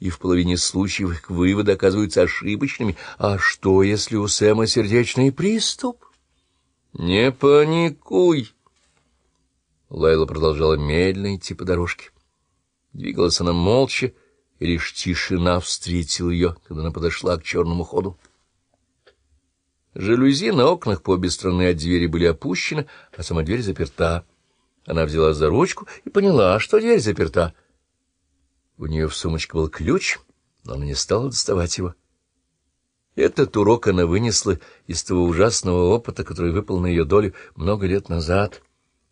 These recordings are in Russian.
и в половине случаев их выводы оказываются ошибочными. А что, если у Сэма сердечный приступ? «Не паникуй!» Лайла продолжала медленно идти по дорожке. Двигалась она молча, и лишь тишина встретила ее, когда она подошла к черному ходу. Жалюзи на окнах по обе стороны от двери были опущены, а сама дверь заперта. Она взяла за ручку и поняла, что дверь заперта. У нее в сумочке был ключ, но она не стала доставать его. Этот урок она вынесла из того ужасного опыта, который выпал на ее долю много лет назад.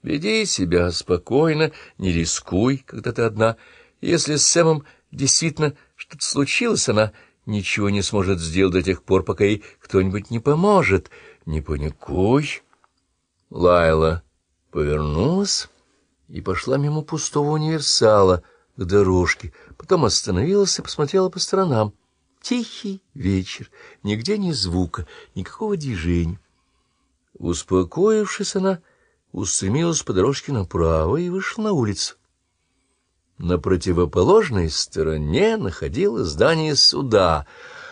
Веди себя спокойно, не рискуй, когда ты одна. Если с Сэмом действительно что-то случилось, она ничего не сможет сделать до тех пор, пока ей кто-нибудь не поможет. Не паникуй. Лайла повернулась и пошла мимо пустого универсала к дорожке, потом остановилась и посмотрела по сторонам. Тихий вечер, нигде ни звука, никакого движения. Успокоившись, она устремилась по дорожке направо и вышла на улицу. На противоположной стороне находилось здание суда.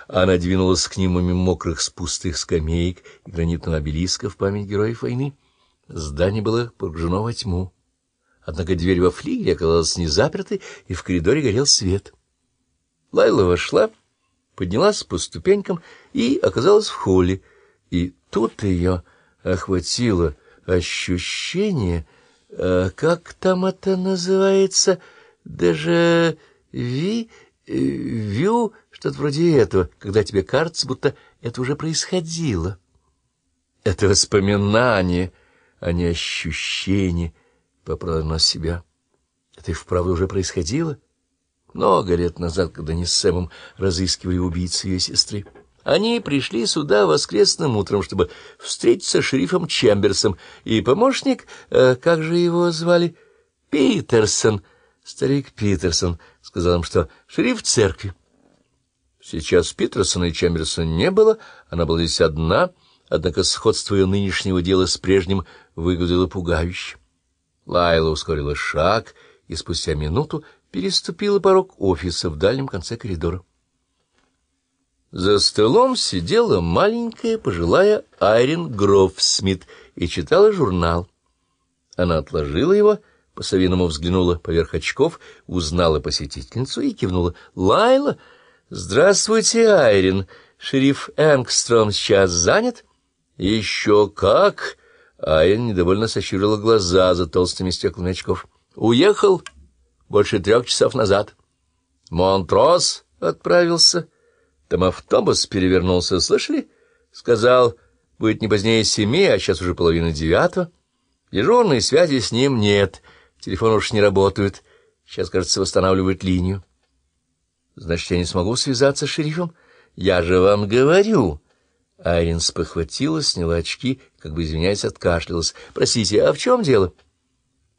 Она двинулась к нему мимо мокрых с пустых скамеек и гранитного обелиска в память героев войны. Здание было погружено во тьму. Однако дверь во флигеле оказалась не запертой, и в коридоре горел свет. Лайла вошла, поднялась по ступенькам и оказалась в холле. И тут ее охватило ощущение, э, как там это называется — даже ви, э, вю, что-то вроде этого, когда тебе кажется, будто это уже происходило. Это воспоминание, а не ощущение, поправил на себя. Это и вправду уже происходило много лет назад, когда они с Сэмом разыскивали убийцу ее сестры. Они пришли сюда воскресным утром, чтобы встретиться с шерифом Чемберсом, и помощник, э, как же его звали, Питерсон — Старик Питерсон сказал им, что шериф церкви. Сейчас Питерсона и Чемберсона не было, она была здесь одна, однако сходство ее нынешнего дела с прежним выглядело пугающе. Лайла ускорила шаг и спустя минуту переступила порог офиса в дальнем конце коридора. За столом сидела маленькая пожилая Айрин Грофсмит и читала журнал. Она отложила его по-совиному взглянула поверх очков, узнала посетительницу и кивнула. «Лайла? Здравствуйте, Айрин. Шериф Энгстром сейчас занят?» «Еще как!» Айрин недовольно сощурила глаза за толстыми стеклами очков. «Уехал больше трех часов назад. Монтрос отправился. Там автобус перевернулся, слышали? Сказал, будет не позднее семи, а сейчас уже половина девятого. Дежурной связи с ним нет». Телефон уж не работает. Сейчас, кажется, восстанавливают линию. Значит, я не смогу связаться с шерифом? Я же вам говорю. Айрин спохватилась, сняла очки, как бы извиняясь, откашлялась. Простите, а в чем дело?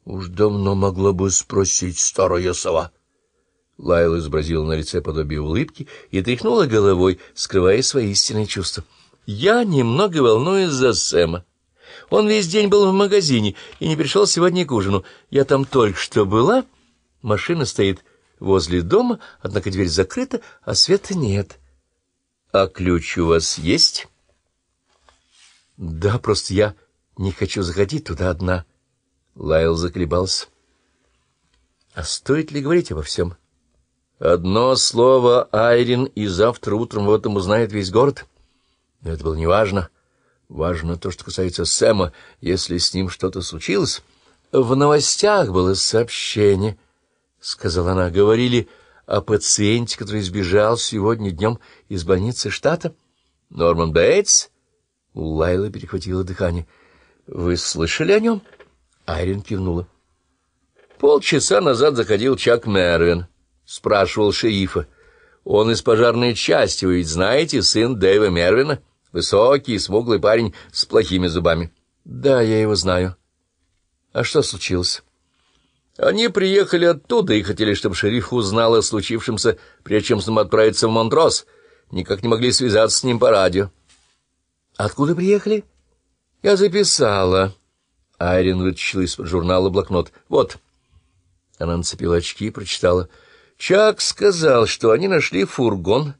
Уж давно могла бы спросить старая сова. Лайла изобразила на лице подобие улыбки и тряхнула головой, скрывая свои истинные чувства. «Я немного волнуюсь за Сэма. Он весь день был в магазине и не пришел сегодня к ужину. Я там только что была. Машина стоит возле дома, однако дверь закрыта, а света нет. А ключ у вас есть? Да, просто я не хочу заходить туда одна. Лайл заколебался. А стоит ли говорить обо всем? Одно слово Айрин, и завтра утром в этом узнает весь город. Но это было неважно. Важно то, что касается Сэма, если с ним что-то случилось. В новостях было сообщение, — сказала она, — говорили о пациенте, который сбежал сегодня днем из больницы штата. Норман Бейтс? У Лайлы перехватило дыхание. — Вы слышали о нем? Айрин кивнула. Полчаса назад заходил Чак Мервин, спрашивал шерифа. Он из пожарной части, вы ведь знаете, сын Дэйва Мервина? — Высокий, смуглый парень с плохими зубами. Да, я его знаю. А что случилось? Они приехали оттуда и хотели, чтобы шериф узнал о случившемся, прежде чем с ним отправиться в Монтрос. Никак не могли связаться с ним по радио. Откуда приехали? Я записала. Айрин вытащила из журнала блокнот. Вот. Она нацепила очки и прочитала. Чак сказал, что они нашли фургон,